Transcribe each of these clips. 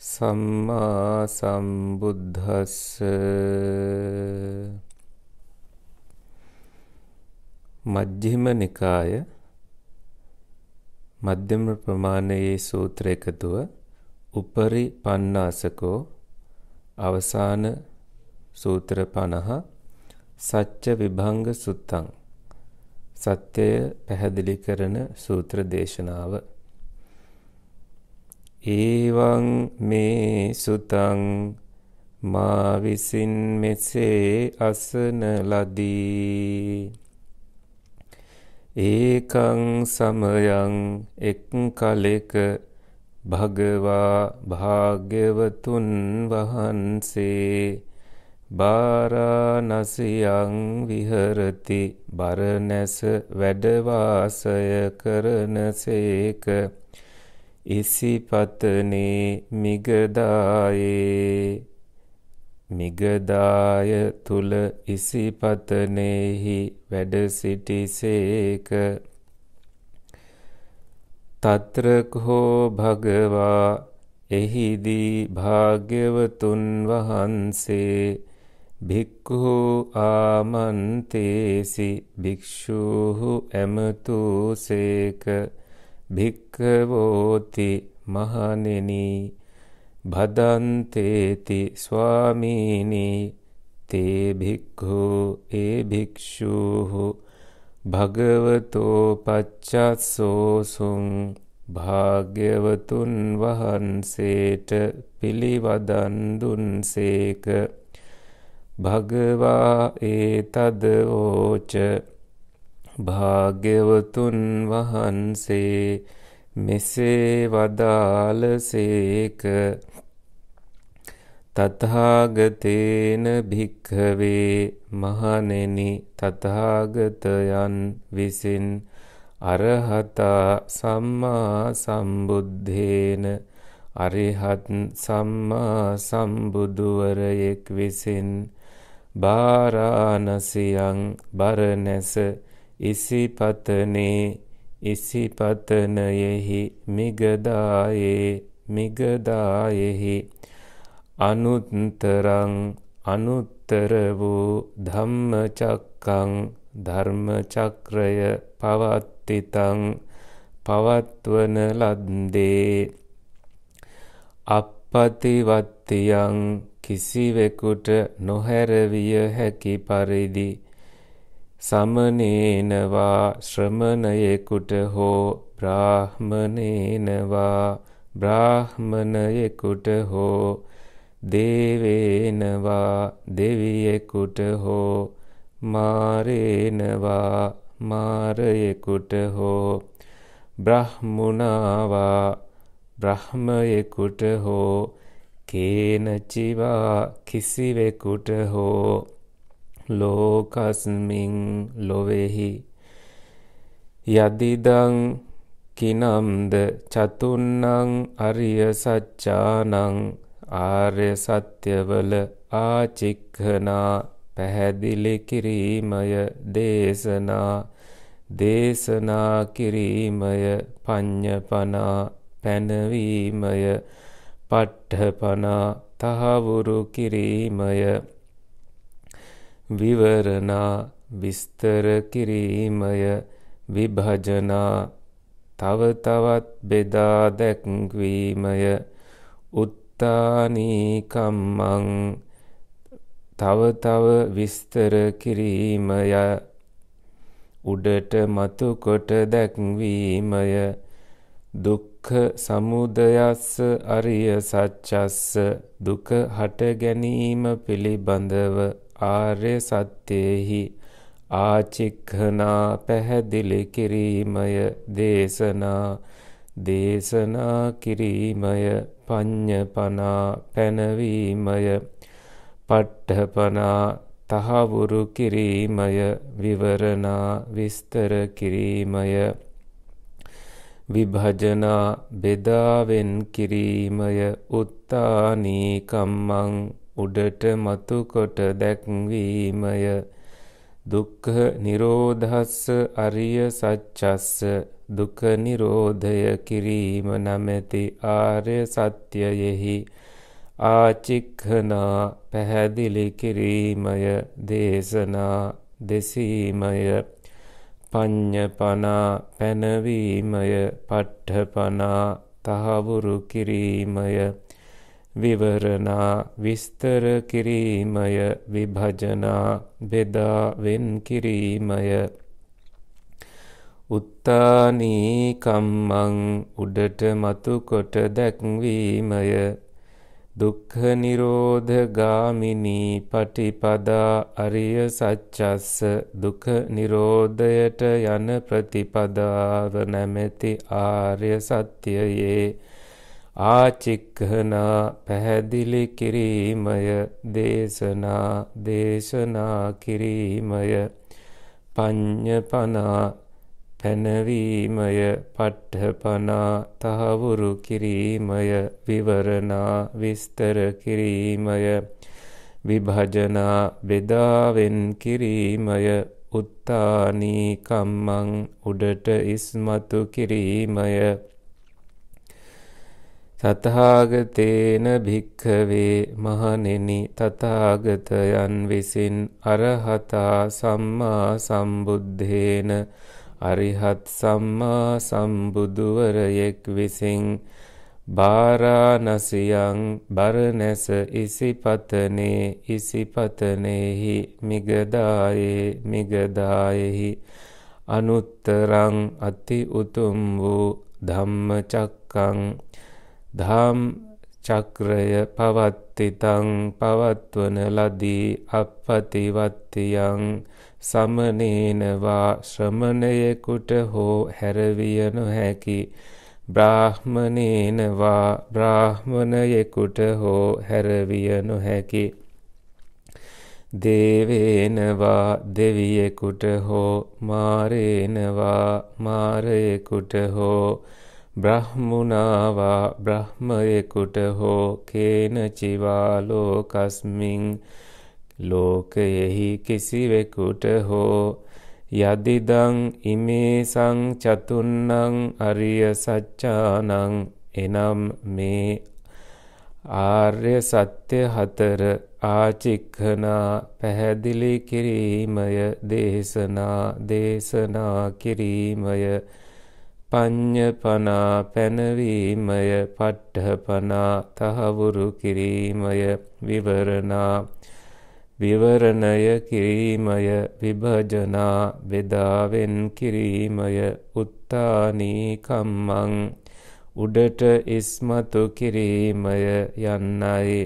සම්මා සම්බුද්ධස්ස මජ්ක්‍ධිම නිකාය මධ්‍යම ප්‍රමාණයේ සූත්‍ර එකතුව උපරි පන්නාසකෝ අවසාන සූත්‍ර 50 සත්‍ය විභංග සුත්තං සත්‍යය පැහැදිලි කරන සූත්‍ර දේශනාව. ඒවං මේ සුතං මා විසින් මෙසේ අසන ලදී. ඒකං සමයං එක් කලෙක භගවා භාග්‍යවතුන් වහන්සේ බාරාණසියං විහරති බරණැස වැඩ වාසය කරනසේක ඉසිපතනේ මිගදායේ මිගදාය තුල ඉසිපතනේහි වැඩ සිටිසේක తත්‍රකෝ භගවා එහිදී භාග්‍යවතුන් වහන්සේ භික්ඛු ආමන්තේසි භික්ෂූහු එමතුසේක භික්ඛවෝති මහණෙනි භදන්තේති ස්වාමීනි තේ භික්ඛු ඒ භික්ෂූහු භගවතෝ පච්චස්සෝසුං භාග්‍යවතුන් වහන්සේට පිළිවදන් දුන්සේක භගවා ඒතදෝච භාග්‍යවතුන් වහන්සේ මෙසේ වදාළසේක තථාගතේන භික්ඛවේ මහණෙනි තථාගතයන් විසින් අරහතා සම්මා සම්බුද්ධේන අරිහත් සම්මා සම්බුදුවරයෙක් විසින් බාරාණසියං බරණැස ඉසිපතනේ ඉසිපතනයෙහි මිගදායේ මිගදායෙහි අනුත්තරං අනුත්තර වූ ධම්මචක්කං ධර්මචක්‍රය පවත්තිතං පවත්වන ලද්දේ. අපපතිවත්තියං කිසිවෙකුට නොහැරවිය හැකි පරිදි සමනේනවා ශ්‍රමණයෙකුට හෝ බ්‍රාහ්මනේනවා බ්‍රාහ්මණයෙකුට හෝ දේවේනවා දෙවියෙකුට හෝ මාරේනවා මාරයෙකුට හෝ බ්‍රහ්මුණාවා බ්‍රහ්මයෙකුට හෝ කේනචිවා කිසිවෙකුට හෝ ලෝකස්මින් ලොවෙහි. යදිදං කිනම්ද චතුන්නං අරිය සච්චානං ආර්ය සත්‍යවල ආචික්ඛනා පැහැදිලි කිරීමය දේශනා දේශනා කිරීමය පඤ්ඤපනා පැනවීමය පට්ඨපනා තහවුරු කිරීමය විවරණා විස්තර කිරීමය විභජනා තව තවත් බෙදා දැක්වීමය උත්තානී කම්මං තව තව විස්තර කිරීමය උඩට මතු කොට දැක්වීමය දුක්ඛ සමුදයස්ස අරිය සත්‍යස්ස දුක හට ගැනීම පිළිබඳව ආර්ය සත්‍යෙහි ආචික්ඛනා පැහැදිලි කිරීමය. දේශනා දේශනා කිරීමය. පඤ්ඤපනා පැනවීමය. පට්ඨපනා තහවුරු කිරීමය. විවරණා විස්තර කිරීමය. විභජනා බෙදාවෙන් කිරීමය. උත්තානී කම්මං උඩට මතු කොට දැක්වීමය. දුක්ඛ නිරෝධස්ස අරිය සත්‍යස්ස දුක නිරෝධය කිරීම නැමැති ආර්ය සත්‍යයෙහි ආචික්ඛනා පැහැදිලි කිරීමය. දේශනා දෙසීමය. පඤ්ඤපනා පැනවීමය. පට්ඨපනා තහවුරු කිරීමය. විවරණා විස්තර කිරීමය විභජනා බෙදා වෙන් කිරීමය. උත්තානී කම්මං උඩට මතු කොට දැක්වීමය. දුක්ඛ නිරෝධ ගාමිනී පටිපදා අරිය සත්‍යස්ස දුක නිරෝධයට යන ප්‍රතිපදාව නැමැති ආර්ය සත්‍යයේ ආචික්ඛනා පැහැදිලි කිරීමය දේශනා දේශනා කිරීමය පඤ්ඤපනා පැනවීමය පට්ඨපනා තහවුරු කිරීමය විවරණා විස්තර කිරීමය විභජනා බෙදාවෙන් කිරීමය උත්තානී කම්මං උඩට ඉස්මතු කිරීමය තථාගතේන භික්ඛවේ මහණෙනි තථාගතයන් විසින් අරහතා සම්මා සම්බුද්ධේන අරිහත් සම්මා සම්බුදුවරයෙක් විසින් බාරාණසියං බරණැස ඉසිපතනේ ඉසිපතනේහි මිගදායේ මිගදායෙහි අනුත්තරං අති උතුම් වූ ධම්මචක්කං ධම් චක්‍රය පවත්තිතං පවත්වන ලදී අපපතිවත්තියං සමනේනවා ශ්‍රමණයෙකුට හෝ හැරවිය නොහැකි බ්‍රාහ්මනේනවා බ්‍රාහ්මණයෙකුට හෝ හැරවිය නොහැකි දේවේනවා දෙවියෙකුට හෝ මාරේනවා මාරයෙකුට හෝ බ්‍රහ්මුණාවා බ්‍රහ්මයෙකුට හෝ කේනචිවා ලෝකස්මින් ලෝකයෙහි කිසිවෙකුට හෝ යදිදං ඉමේසං චතුන්නං අරිය සච්චානං එනම් මේ ආර්ය සත්‍ය හතර ආචික්ඛනා පැහැදිලි කිරීමය දේශනා දේශනා කිරීමය පඤ්ඤපනා පැනවීමය පට්ඨපනා තහවුරු කිරීමය විවරණා විවරණය කිරීමය විභජනා බෙදාවෙන් කිරීමය උත්තානී කම්මං උඩට ඉස්මතු කිරීමය යන්නයි.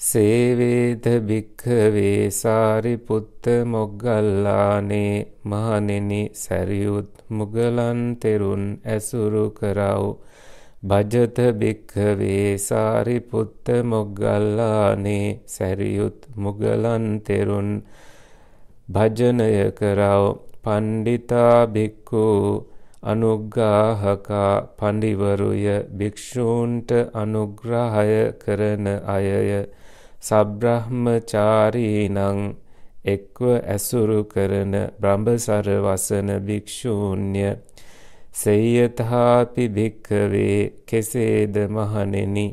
සේවේද භික්ඛවේ සාරිපුත්ත මොග්ගල්ලානේ මහණෙනි සැරියුත් මුගලන් තෙරුන් ඇසුරු කරව්. භජත භික්ඛවේ සාරිපුත්ත මොග්ගල්ලානේ සැරියුත් මුගලන් තෙරුන් භජනය කරව. පණ්ඩිතා භික්ඛු අනුග්‍රාහකා පඬිවරුය භික්ෂූන්ට අනුග්‍රහය කරන අයය. සබ්‍රහ්මචාරීනං එක්ව ඇසුරු කරන බ්‍රහ්මසර වසන භික්ෂූන්‍ය. සෙය්‍යතාපි භික්කවේ කෙසේද මහණෙනි?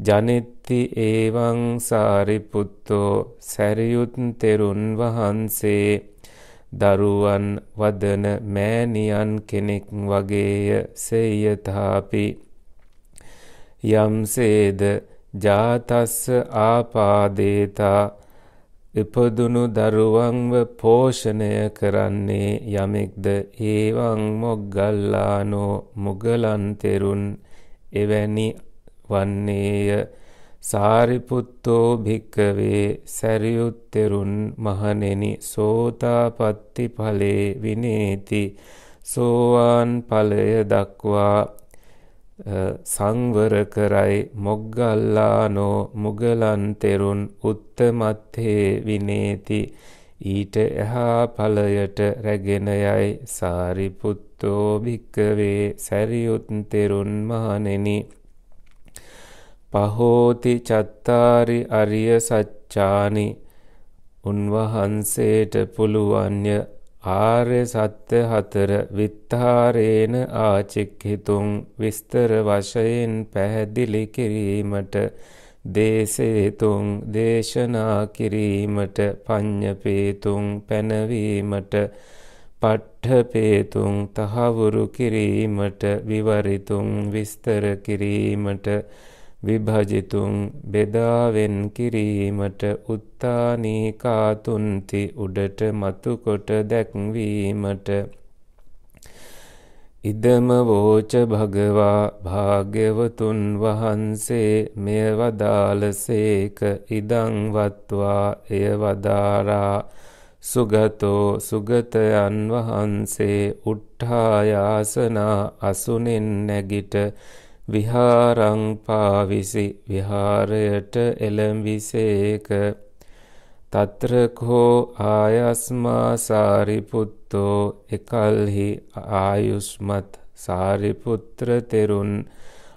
ජනෙත්ති ඒවං සාරිපුත්තෝ සැරියුත් තෙරුන් වහන්සේ. දරුවන් වදන මෑණියන් කෙනෙක් වගේය සෙය්‍යතාපි. යම්සේද ජාතස්ස ආපාදේතා ඉපදුණු දරුවන්ව පෝෂණය කරන්නේ යමෙක්ද? ඒවං මොග්ගල්ලානෝ මුගලන් තෙරුන් එවැනි වන්නේය. සාරිපුත්තෝ භික්කවේ සැරියුත් තෙරුන් මහණෙනි සෝතාපට්ටි ඵලේ විනේති. සෝවාන් ඵලය දක්වා සංවර කරයි මොග්ගල්ලානෝ මුගලන් තෙරුන් උත්තමත්තේ විනේති. ඊට එහා ඵලයට රැගෙන යයි සාරිපුත්තෝ භික්කවේ සැරියුත් තෙරුන් මහණෙනි. පහෝති චත්තාරි අරිය සච්චානි උන්වහන්සේට පුළුවන්ය ආර්ය සත්‍ය හතර විත්තාරේන ආචික්හිතුන් විස්තර වශයෙන් පැහැදිලි කිරීමට දේශේතුන් දේශනා කිරීමට පඤ්ඤපේතුන් පැනවීමට පට්ඨපේතුන් තහවුරු කිරීමට විවරිතුන් විස්තර කිරීමට විභජිතුන් බෙදාවෙන් කිරීමට උත්තානීකාතුන්ති උඩට මතුකොට දැක්වීමට. ඉදම වෝච භගවා භාග්‍යවතුන් වහන්සේ මෙය වදාළසේක ඉදං වත්වා එය වදාරා. සුගතෝ සුගතයන් වහන්සේ උට්ඨායාසනා අසුනෙන් නැගිට විහාරං පාවිසි විහාරයට එළඹිසේක තත්‍රකෝ ආයස්මා සාරිපුත්තෝ එකල්හි ආයුෂ්මත් සාරිපුත්‍ර තෙරුන්.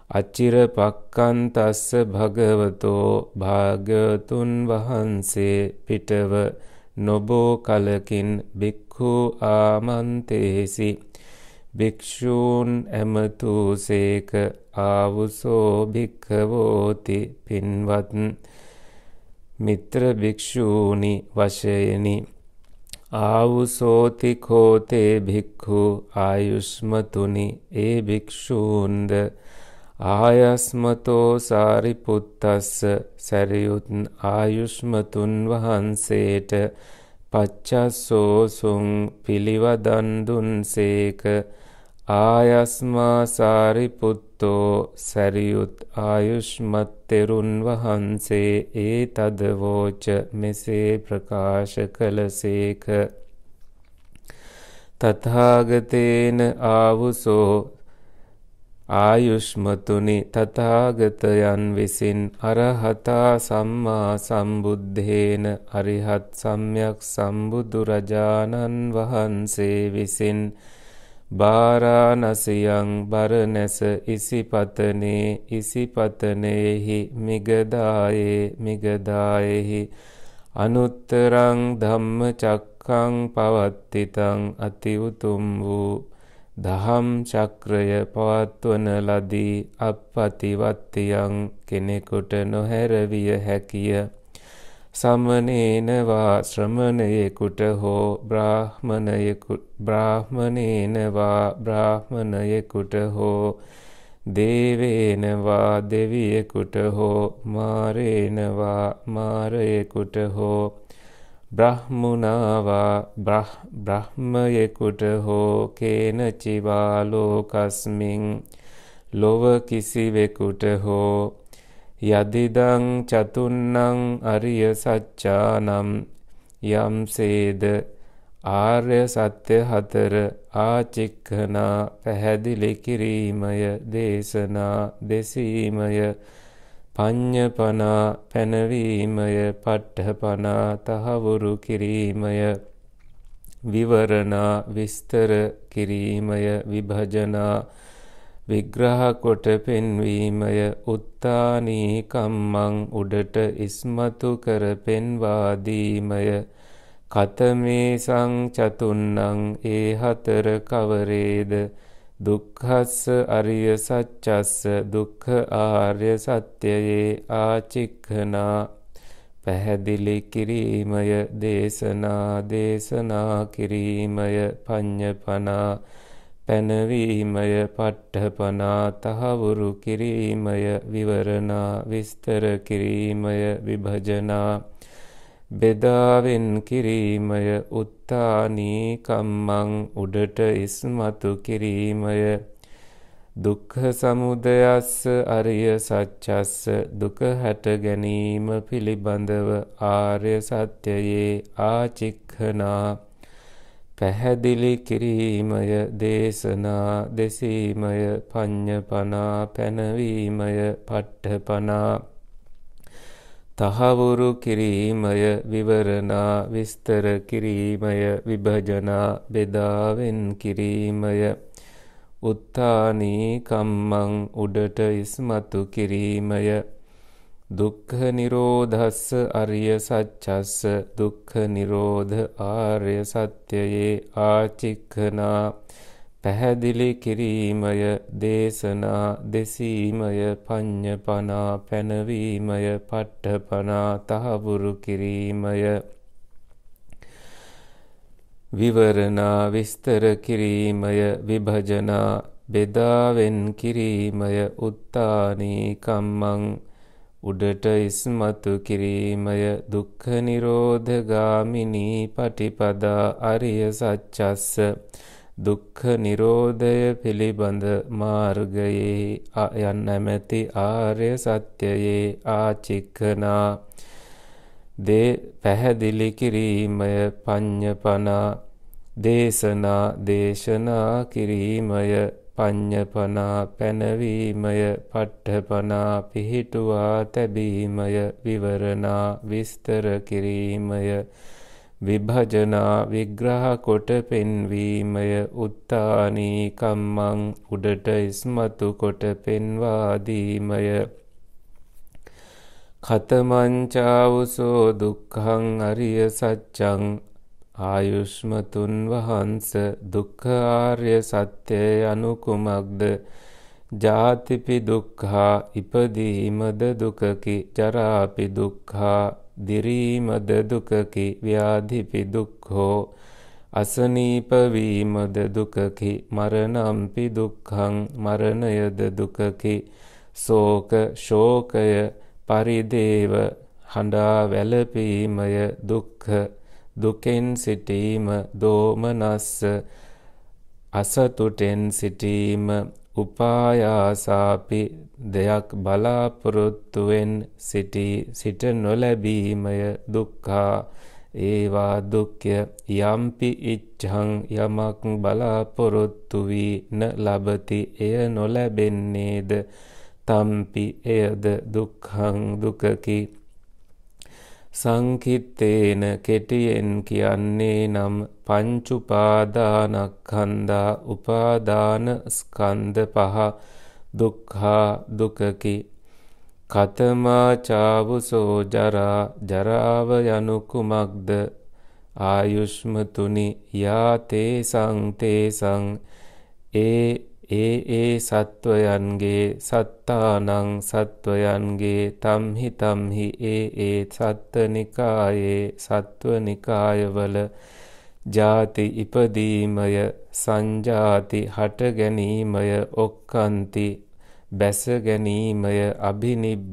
අචිර පක්කන්තස්ස භගවතෝ භාග්‍යතුන් වහන්සේ පිටව නොබෝ කලකින් බික්ඛු ආමන්තේසි. භික්ෂූන් ඇමතූසේක ආවුසෝ භික්ඛවෝති පින්වත් මිත්‍ර භික්ෂූනි වශයෙනි. ආවුසෝති කෝතේ භික්ඛු ආයුෂ්මතුනි. ඒ භික්ෂූන්ද ආයස්මතෝ සාරිපුත්තස්ස සැරියුත් ආයුෂ්මතුන් වහන්සේට පච්චස්සෝසුන් පිළිවදන් දුන්සේක ආයස්මා සාරිපුත්තෝ සැරියුත් ආයුෂ්මත් තෙරුන් වහන්සේ ඒ තදවෝච මෙසේ ප්‍රකාශ කළසේක. තථාගතේන ආවුසෝ ආයුෂ්මතුනි තථාගතයන් විසින් අරහතා සම්මා සම්බුද්ධේන අරිහත් සම්්‍යක් සම්බුදුරජාණන් වහන්සේ විසින් බාරාණසියං බරණැස ඉසිපතනේ ඉසිපතනේහි මිගදායේ මිගදායෙහි. අනුත්තරං ධම්මචක්ඛං පවත්තිතං අති උතුම් වූ දහම් චක්‍රය පවත්වන ලදී අපපතිවත්තියන් කෙනෙකුට නොහැරවිය හැකිය. සමනේනවා ශ්‍රමණයෙකුට හෝ බ්‍රාහ්මණේනවා බ්‍රාහ්මණයෙකුට හෝ දේවේනවා දෙවියෙකුට හෝ මාරේනවා මාරයෙකුට හෝ බ්‍රහ්මුණාවා බ්‍රහ්මයෙකුට හෝ කේනචිවා ලෝකස්මින් ලොව කිසිවෙකුට හෝ යදිදං චතුන්නං අරිය සච්චානම් යම්සේද ආර්ය සත්‍ය හතර ආචික්ඛනා පැහැදිලි කිරීමය දේශනා දෙසීමය පඤ්ඤපනා පැනවීමය පට්ඨපනා තහවුරු කිරීමය විවරණා විස්තර කිරීමය විභජනා විග්‍රහ කොට පෙන්වීමය. උත්තානී කම්මං උඩට ඉස්මතු කර පෙන්වා දීමය. කතමේ සංචතුන්නං ඒ හතර කවරේද? දුක්ඛස්ස අරිය සත්‍යස්ස දුක්ඛ ආර්ය සත්‍යයේ ආචික්ඛනා. පැහැදිලි කිරීමය දේශනා දේශනා කිරීමය පඤ්ඤපනා. පැනවීමය පට්ඨපනා තහවුරු කිරීමය විවරණා විස්තර කිරීමය විභජනා බෙදාවෙන් කිරීමය උත්තානී කම්මං උඩට ඉස්මතු කිරීමය. දුක්ඛ සමුදයස්ස අරිය සත්‍යස්ස දුක හැට ගැනීම පිළිබඳව ආර්ය සත්‍යයේ ආචික්ඛනා පැහැදිලි කිරීමය දේශනා දෙසීමය පඤ්ඤපනා පැනවීමය පට්ඨපනා තහවුරු කිරීමය විවරණා විස්තර කිරීමය විභජනා බෙදාවෙන් කිරීමය. උත්තානී කම්මං උඩට ඉස්මතු කිරීමය. දුක්ඛ නිරෝධස්ස අරිය සත්‍යස්ස දුක්ඛ නිරෝධ ආර්ය සත්‍යයේ ආචික්ඛනා පැහැදිලි කිරීමය දේශනා දෙසීමය පඤ්ඤපනා පැනවීමය පට්ඨපනා තහවුරු කිරීමය. විවරණා විස්තර කිරීමය විභජනා බෙදාවෙන් කිරීමය උත්තානී කම්මං උඩට ඉස්මතු කිරීමය දුක්ඛ නිරෝධ ගාමිනී පටිපදා අරිය සත්‍යස්ස දුක්ඛ නිරෝධය පිළිබඳ මාර්ගයේ යන් නැමැති ආර්ය සත්‍යයේ ආචික්කනා දේ පැහැදිලි කිරීමය පඤ්ඤපනා. දේශනා දේශනා කිරීමය. පඤ්ඤපනා පැනවීමය පට්ඨපනා පිහිටුවා තැබීමය විවරණා විස්තර කිරීමය විභජනා විග්‍රහ කොට පෙන්වීමය උත්තානී කම්මං උඩට ඉස්මතු කොට පෙන්වා දීමය. කතමංචාවුසෝ දුක්ඛං අරිය සත්‍යං ආයුෂ්මතුන් වහන්ස දුක්ඛ ආර්ය සත්‍යය anu කුමක්ද ජාතිපි දුක්ඛා ඉපදීමද දුකකි ජරාපි දුක්ඛා දිරීමද දුකකි ව්‍යාධිපි දුක්ඛෝ අසනීප වීමද දුකකි මරණම්පි දුක්ඛං මරණයද දුකකි ශෝක ශෝකය පරිදේව හඬා වැළපීමය දුක්ඛ දුකෙන් සිටීම දෝමනස්ස අසතුටෙන් සිටීම උපායාසාපි දෙයක් බලාපොරොත්තුවෙන් සිටි සිට නොලැබීමය දුක්ඛා. ඒවා දුක්ඛය යම්පි ඉච්ඡං යමක් බලාපොරොත්තු වී න ලබති එය නොලැබෙන්නේද? තම්පි එයද දුක්ඛං දුකකි. සංකිත්තේන කෙටියෙන් කියන්නේ නම් පංචුපාදානස්කන්ධා උපාදාන ස්කන්ධ පහ දුක්ඛා දුකකි කතමා චාවුසෝ ජරා ජරාව යනු කුමක්ද? ආයුෂ්මතුනි යා තේසං තේසං ඒ ඒ ඒ සත්වයන්ගේ සත්තානං සත්වයන්ගේ තම්හි තම්හි ඒ ඒ සත්වනිකායේ සත්වනිකායවල ජාති ඉපදීමය සංජාති හට ගැනීමය ඔක්කන්ති බැස ගැනීමය අභිනිබ්බත්ති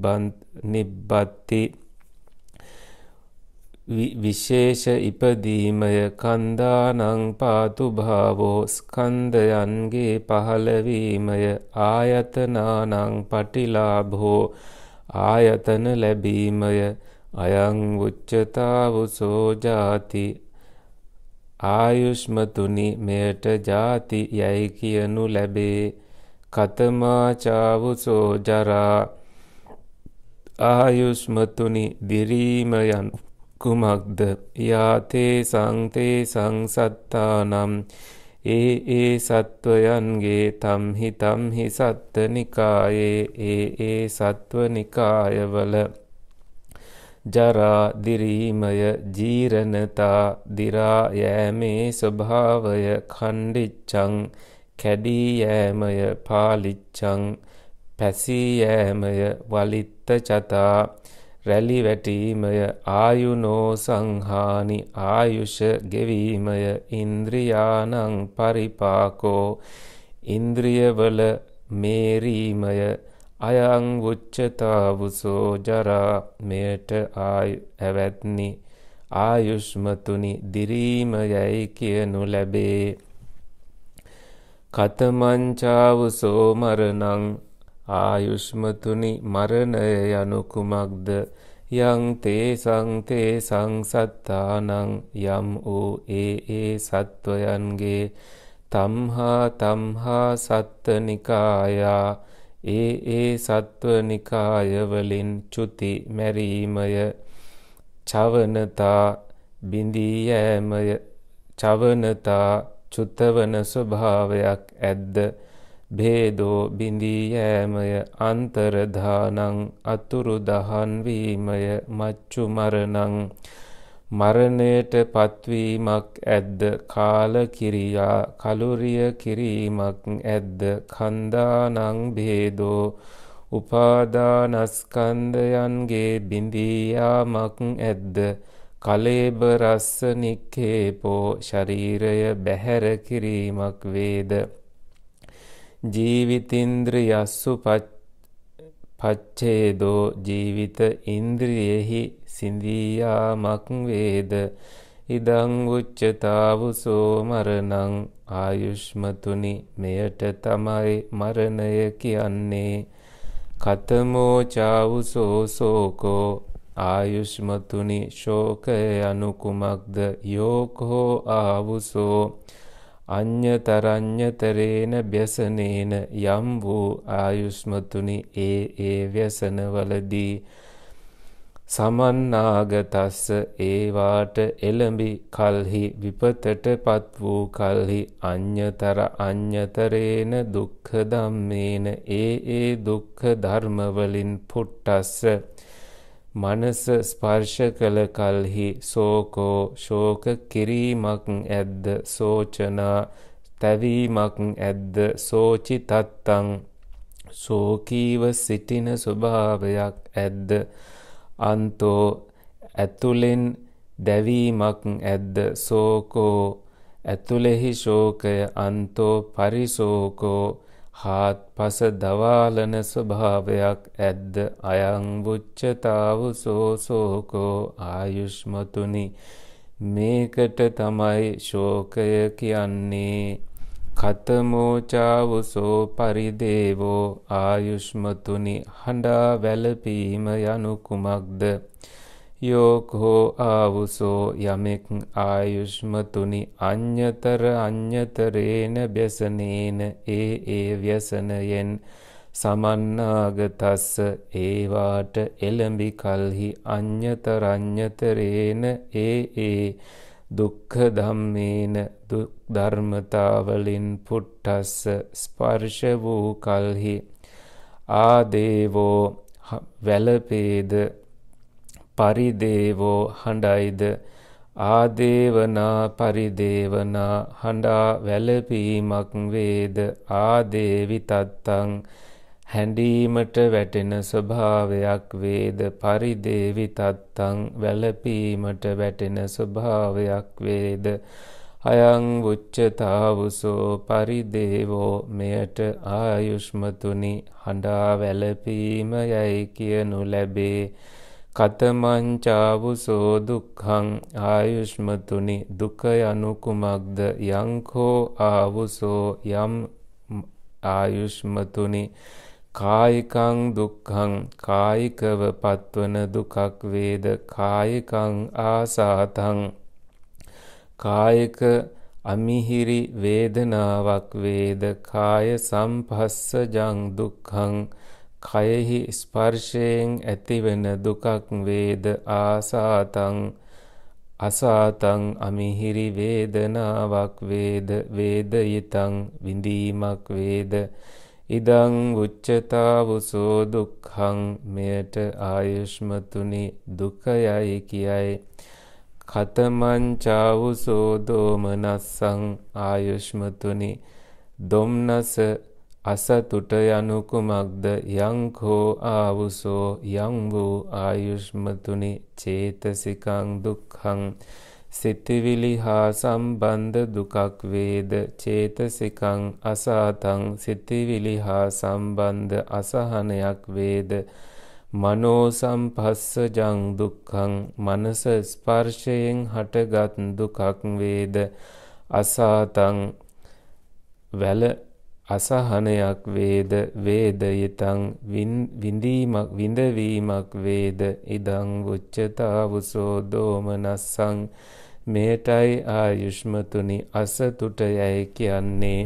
විශේෂ ඉපදීමය කන්දානං පාතු භාවෝ ස්කන්ධයන්ගේ පහළවීමය ආයතනානං පටිලාභෝ ආයතන ලැබීමය අයං උච්චතාවුසෝ ජාති ආයුෂ්මතුනි මෙයට ජාති යැයි කියනු ලැබේ කතමාචාවුසෝ ජරා ආයුෂ්මතුනි දිරීම යනු කුමක්ද? යාතේ සංතේ සංසත්තානම් ඒ ඒ සත්වයන්ගේ තම්හි තම්හි සත්තනිකායේ ඒ ඒ සත්වනිකායවල ජරා දිරීමය ජීරණතා දිරා යෑමේ ස්වභාවය ඛණ්ඩිච්ඡං කැඩී යෑමය පාලිච්ඡං පැසී යෑමය වලිත්ත චතා රැලි වැටීමය ආයුනෝ සංහානි ආයුෂ ගෙවීමය. ඉන්ද්‍රියානං පරිපාකෝ ඉන්ද්‍රියවල මේරීමය. අයං උච්චතාවුසෝ ජරා මෙයට ආයු ඇවැත්නි. ආයුෂ්මතුනි දිරීම යැයි කියනු ලැබේ. කතමංචාවුසෝ මරණං ආයුෂ්මතුනි මරණය යනු කුමක්ද? යං තේ සංතේ සංසත්තානං යම් වූ ඒ ඒ සත්වයන්ගේ තම්හා තම්හා සත්තනිකායා ඒ ඒ සත්වනිකාය වලින් චුති මැරීමය. චවනතා බිඳී යෑමය චවනතා චුතවන ස්වභාවයක් ඇද්ද? භේදෝ බිඳී යෑමය අන්තරධානං අතුරු දහන් වීමය මච්චු මරණං මරණයට පත්වීමක් ඇද්ද කාල කිරියා කලුරිය කිරීමක් ඇද්ද කන්දානං භේදෝ උපාදානස්කන්ධයන්ගේ බිඳී යාමක් ඇද්ද කලේබරස්ස නික්කේපෝ ශරීරය බැහැර කිරීමක් වේද ජීවිතින්ද්‍රියස්සු පච්ඡේදෝ ජීවිත ඉන්ද්‍රියෙහි සිඳියාමක් වේද? ඉදං උච්චතාවුසෝ මරණං ආයුෂ්මතුනි මෙයට තමයි මරණය කියන්නේ. කතමෝ චාවුසෝ සෝකෝ ආයුෂ්මතුනි ශෝකය යනු කුමක්ද යෝකෝ ආවුසෝ අඤ්‍යතරඤ්‍යතරේන ව්‍යසනේන යම් වූ ආයුෂ්මතුනි ඒ ඒ ව්‍යසනවලදී. සමන්නාගතස්ස ඒවාට එළඹි කල්හි විපතටපත් වූ කල්හි අඤ්‍යතර අඤ්‍යතරේන දුක්ඛ ධම්මේන ඒ ඒ දුක්ඛ ධර්මවලින් පුට්ටස්ස. මනස ස්පර්ශ කළ කල්හි සෝකෝ ශෝක කිරීමක් ඇද්ද? සෝචනා තැවීමක් ඇද්ද? සෝචි තත්තං සෝකීව සිටින ස්වභාවයක් ඇද්ද? අන්තෝ ඇතුලෙන් දැවීමක් ඇද්ද? සෝකෝ ඇතුලෙහි ශෝකය අන්තෝ පරිසෝකෝ හාත්පස දවාලන ස්වභාවයක් ඇද්ද? අයං බුච්චතාවුසෝ සෝකෝ ආයුෂ්මතුනි. මේකට තමයි ශෝකය කියන්නේ. කතමෝචාවුසෝ පරිදේවෝ ආයුෂ්මතුනි. හඬා වැළපීම යනු කුමක්ද? යෝකෝ ආවුසෝ යමෙක් ආයුෂ්මතුනි අඤ්‍යතර අඤ්‍යතරේන ව්‍යසනේන ඒ ඒ ව්‍යසනයෙන් සමන්නාගතස්ස ඒවාට එළඹි කල්හි අඤ්‍යතරඤ්‍යතරේන ඒ ඒ දුක්ඛ ධම්මේන දුක් ධර්මතාවලින් පුට්ටස්ස ස්පර්ශ වූ කල්හි ආදේවෝ වැළපේද පරිදේවෝ හඬයිද? ආදේවනා පරිදේවනා හඬා වැළපීමක් වේද? ආදේවි තත්තං හැඬීමට වැටෙන ස්වභාවයක් වේද? පරිදේවි තත්තං වැළපීමට වැටෙන ස්වභාවයක් වේද? අයං උච්චතාවුසෝ පරිදේවෝ මෙයට ආයුෂ්මතුනි හඬා වැළපීම යයි කියනු ලැබේ. කතමංචාවුසෝ දුක්ඛං ආයුෂ්මතුනි දුක යනු කුමක්ද යංකෝ ආවුසෝ යම් ආයුෂ්මතුනි කායිකං දුක්ඛං කායිකව පත්වන දුකක් වේද කායිකං ආසාතං කායික අමිහිරි වේදනාවක් වේද කාය සම්පස්සජං දුක්ඛං කයෙහි ස්පර්ශයෙන් ඇතිවෙන දුකක් වේද ආසාතං? අසාතං අමිහිරි වේදනාවක් වේද? වේදයිතං විඳීමක් වේද? ඉදං උච්චතාවුසෝ දුක්ඛං මෙයට ආයුෂ්මතුනි දුකයයි කියයි. කතමං චාවුසෝ දෝමනස්සං ආයුෂ්මතුනි දුම්නස අසතුට යනු කුමක්ද? යංකෝ ආවුසෝ යං වූ ආයුෂ්මතුනි චේතසිකං දුක්ඛං. සිතවිලි හා සම්බන්ධ දුකක් වේද? චේතසිකං අසාතං සිතවිලි හා සම්බන්ධ අසහනයක් වේද? මනෝ සම්පස්සජං දුක්ඛං. මනස ස්පර්ශයෙන් හටගත් දුකක් වේද? අසාතං වැල අසහනයක් වේද වේදයිතං විඳීමක් විඳවීමක් වේද ඉදං උච්චතාවුසෝ දෝමනස්සං මේටයි ආයුෂ්මතුනි අසතුට යැයි කියන්නේ.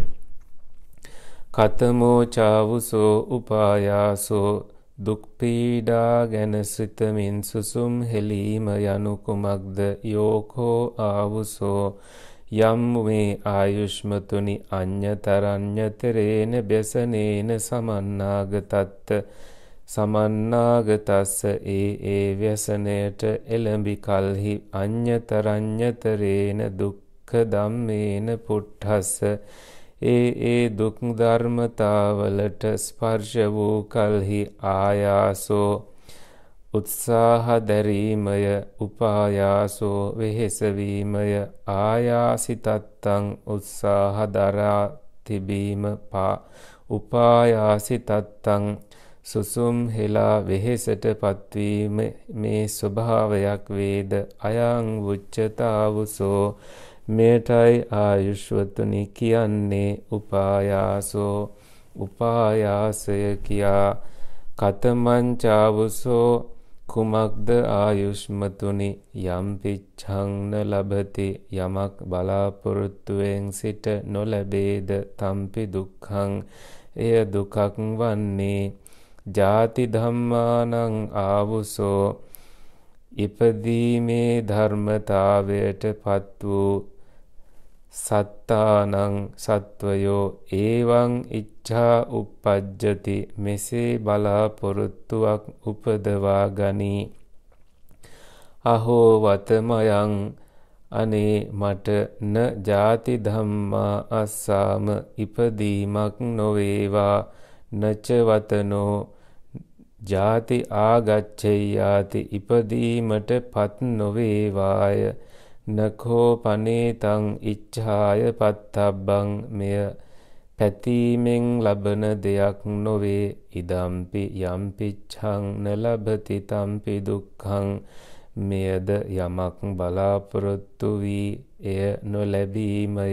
කතමෝ චාවුසෝ උපායාසෝ දුක් පීඩා ගැන සිතමින් සුසුම් හෙලීම යනු කුමක්ද? යෝකෝ ආවුසෝ යම් මේ ආයුෂ්මතුනි අඤ්‍යතරඤ්‍යතරේන බෙසනේන සමන්නාගතත්ත සමන්නාගතස්ස ඒ ඒ ව්‍යසනයට එළඹි කල්හි අඤ්‍යතරඤ්‍යතරේන දුක්ඛ ධම්මේන පුට්ඨස්ස ඒ ඒ දුක් ධර්මතාවලට ස්පර්ශ වූ කල්හි ආයාසෝ උත්සාහ දැරීමය උපායාසෝ වෙහෙසවීමය ආයාසිතත්තං උත්සාහ දරා තිබීම පා. උපායාසිතත්තං සුසුම් හෙලා වෙහෙසට පත්වීම මේ ස්වභාවයක් වේද? අයං උච්චතාවුසෝ මෙයටයි ආයුෂ්වතුනි කියන්නේ උපායාසෝ. උපායාසය කියා කතමංචාවුසෝ කුමක්ද ආයුෂ්මතුනි? යම් පිච්ඡං ලබති යමක් බලාපොරොත්තුවෙන් සිට නොලැබේද? තම්පි දුක්ඛං. එය දුකක් වන්නේ. ජාති ධම්මානං ආවුසෝ. ඉපදීමේ ධර්මතාවයට පත් වූ සත්තානං සත්වයෝ ඒවං ඉච්ඡා uppajjati මෙසේ බලාපොරොත්තුවක් උපදවා ගනී අහෝ වතමයන් අනේ මට න ಜಾති ධම්මා අස්සාම ඉපදීමක් නොවේවා. නච වතනෝ ಜಾති ආගච්ඡෙයාති ඉපදීමට පත් නොවේවාය. නඛෝ පනේතං ඉච්ඡාය පත්තබ්බං මෙය පැතීමෙන් ලබන දෙයක් නොවේ. ඉදම්පි යම්පිච්ඡං නලබති තම්පි දුක්ඛං මෙයද යමක් බලාපොරොත්තු වී එය නොලැබීමය.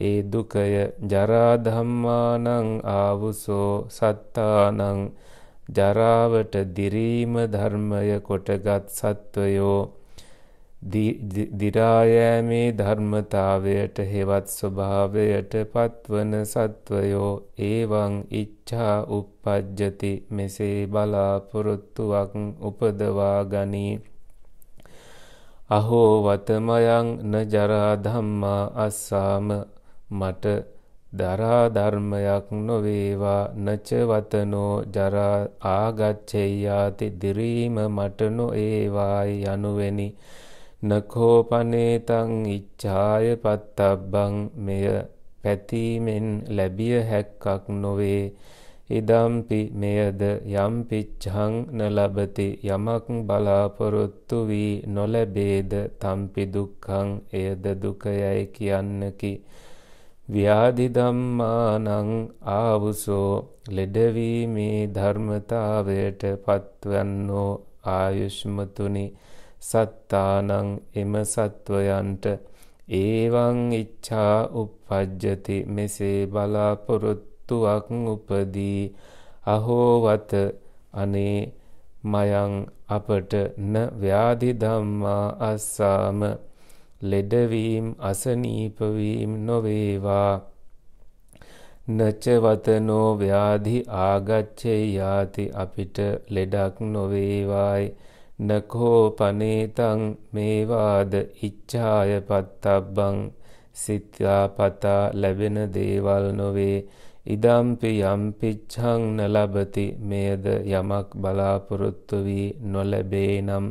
ඒ දුකය ජරා ධම්මානං ආවුසෝ සත්තානං ජරාවට දිරීම ධර්මය කොටගත් සත්වයෝ දිරායෑමේ ධර්මතාවයට හෙවත් ස්වභාවයට පත්වන සත්වයෝ ඒවං ඉච්ඡා uppajjati මෙසේ බලාපොරොත්තුවක් උපදවා ගනී. අහෝ වතමයන් න ජරා ධම්මා අස්සාම. මට දරා ධර්මයක් නොවේවා. නච වතනෝ ජරා ආගච්ඡෙයාති දිරීම මට නොඒවායි යනුවෙනි නකෝපනේතං ඉච්ඡාය පත්තබ්බං මෙය පැතීමෙන් ලැබිය හැක්කක් නොවේ. ඉදම්පි මෙයද යම් පිච්ඡං නලබති යමක් බලාපොරොත්තු වී නොලැබේද තම්පි දුක්ඛං එයද දුකයයි කියන්නකි. ව්‍යාධි ධම්මානං ආවුසෝ ලෙඩවීමේ ධර්මතාවයට පත්වන්නෝ ආයුෂ්මතුනි. සත්තානං එම සත්වයන්ට ඒවං ඉච්ඡා uppajjati මෙසේ බලාපොරොත්තුවක් උපදී. අහෝවත අනේ මයං අපට න ව්‍යාධි ධම්මා අස්සාම. ලෙඩවීම අසනීපවීම නොවේවා. නච වතනෝ ව්‍යාධි ආගච්ඡේ යාති. අපිට ලෙඩක් නොවේවායි. නකෝ පනේතං මේවාද ඉච්ඡාය පත්තබ්බං සිතාපතා ලැබෙන දේවල් නොවේ. ඉදම්පි යම්පිච්ඡං නලබති මෙයද යමක් බලාපොරොත්තු වී නොලැබේ නම්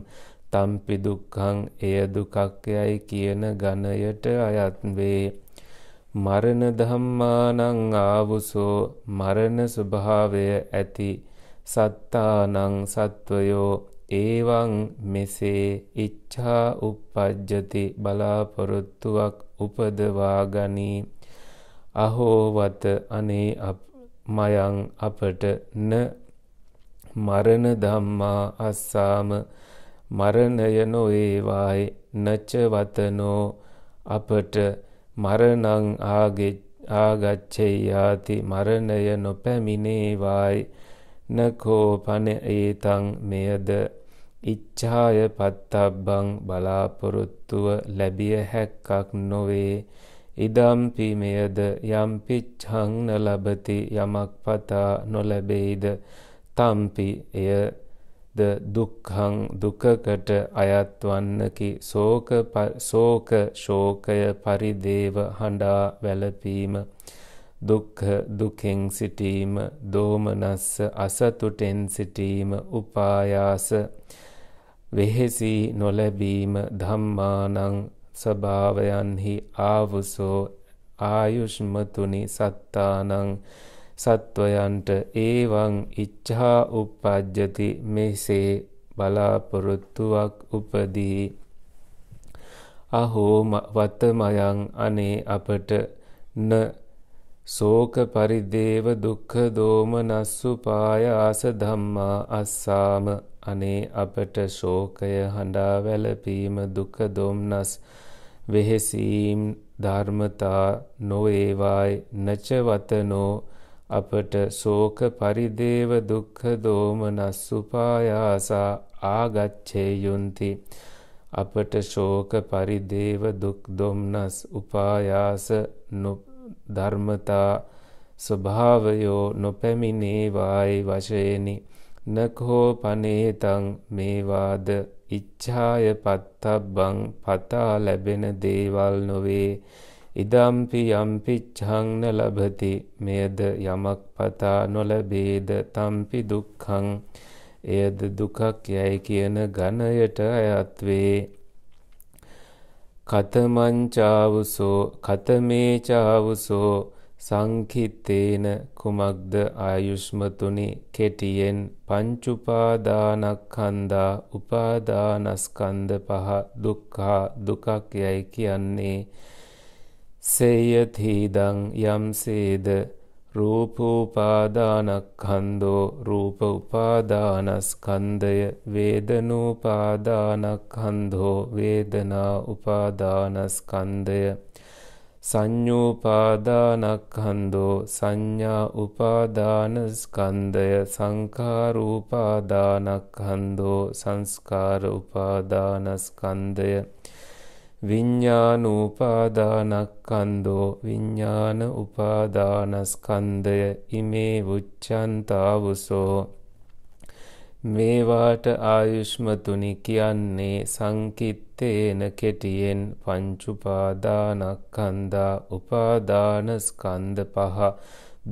තම්පි දුක්ඛං එය දුකක් යයි කියන ගණයට අයත් වේ. මරණ ධම්මානං ආවුසෝ මරණ ස්වභාවය ඇති. සත්තානං සත්වයෝ ඒවං මෙසේ ඉච්ඡා uppajjati බලාපොරොත්තුවක් උපදවා ගනී අහෝ වත අනේ මයං අපට න මරණ ධම්මා අස්සාම මරණය නොවේවායි නච වතනෝ අපට මරණං ආගච්ඡේයාති මරණය නොපැමිණේවායි. නකෝ පන ඒතං මෙයද ඉච්ඡාය පත්තබ්බං බලාපොරොත්තුව ලැබිය හැක්කක් නොවේ. ඉදම්පි මෙයද යම්පිච්ඡං නලබති යමක් පතා නොලැබෙයිද තම්පි එයද දුක්ඛං දුකකට අයත් වන්නකි. ශෝක ශෝක ශෝකය පරිදේව හඬා වැළපීම. දුක්ඛ දුකෙන් සිටීම දෝමනස්ස අසතුටෙන් සිටීම උපායාස වෙහෙසී නොලැබීම ධම්මානං ස්වභාවයන්හි ආවුසෝ ආයුෂ්මතුනි සත්තානං සත්වයන්ට ඒවං ඉච්ඡා උප්පජ්ජති මෙසේ බලාපොරොත්තුවක් උපදී. අහෝ වතමයන් අනේ අපට න සෝක පරිදේව දුක්ඛ දෝමනස්සු පායාස ධම්මා අස්සාම. අනේ අපට ශෝකය හඬා වැළපීම දුක දොම්නස් වෙහෙසීම් ධර්මතා නොවේවායි. නච වතනෝ අපට ශෝක පරිදේව දුක්ඛ දෝමනස්සුපායාසා ආගච්ඡේයුන්ති. අපට ශෝක පරිදේව දුක් දොම්නස් උපායාස ධර්මතා ස්වභාවයෝ නොපැමිණේවායි වශයෙනි. නකෝ පනේතං මේවාද ඉච්ඡාය පත්තබ්බං පතා ලැබෙන දේවල් නොවේ. ඉදම්පි යම්පිච්ඡං න ලබති. මෙයද යමක් පතා නොලැබේද තම්පි දුක්ඛං. එයද දුකක් යයි කියන ඝනයට අයත් වේ කතමංචාවුසෝ කතමේ චාවුසෝ සංකිත්තේන කුමක්ද ආයුෂ්මතුනි? කෙටියෙන් පංචුපාදානස්කන්ධා උපාදානස්කන්ධ පහ දුක්ඛා දුකක් යයි කියන්නේ. සේයතිදං යම්සේද රූපෝපාදානස්කන්ධෝ රූප උපාදානස්කන්ධය වේදනෝපාදානස්කන්ධෝ වේදනා උපාදානස්කන්ධය සංඤෝපාදානක්ඛන්தோ සංඥා උපාදානස්කන්ධය සංඛාරූපාදානක්ඛන්தோ සංස්කාර උපාදානස්කන්ධය විඤ්ඤාණෝපාදානක්ඛන්தோ විඤ්ඤාණ උපාදානස්කන්ධය ඉමේ උච්ඡන්තාවසෝ මේවාට ආයුෂ්මතුනි කියන්නේ සංකිත්තේන කෙටියෙන් පංචුපාදානස්කන්ධා උපාදානස්කන්ධ පහ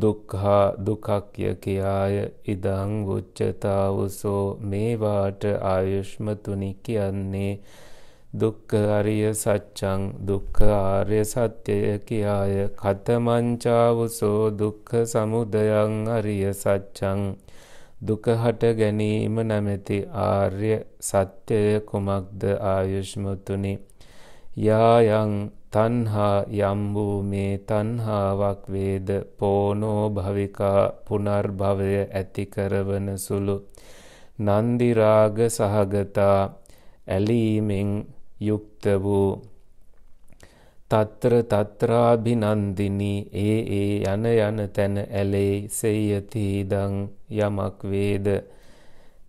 දුක්ඛා දුක්ඛය කියාය ඉදං උච්චතාවසෝ මේවාට ආයුෂ්මතුනි කියන්නේ දුක්ඛ අරිය සත්‍යං දුක්ඛ ආර්ය සත්‍යය කියාය. කතමංචාවසෝ දුක්ඛ සමුදයං අරිය සත්‍යං දුක හට ගැනීම නැමැති ආර්ය සත්‍යය කුමක්ද? ආයුෂ්මතුනි යායන් තන්හා යම් වූ මේ තන්හාවක් වේද? පෝනෝ භවිකා පුනර්භවය ඇති කරවන සුළු නන්දි රාග සහගතා ඇලීමෙන් යුක්ත වූ తත්‍ර తත්‍රාභිනන්දිනී ඒ ඒ යන යන තැන ඇලේ සෙය්‍යති ඉදං යමක් වේද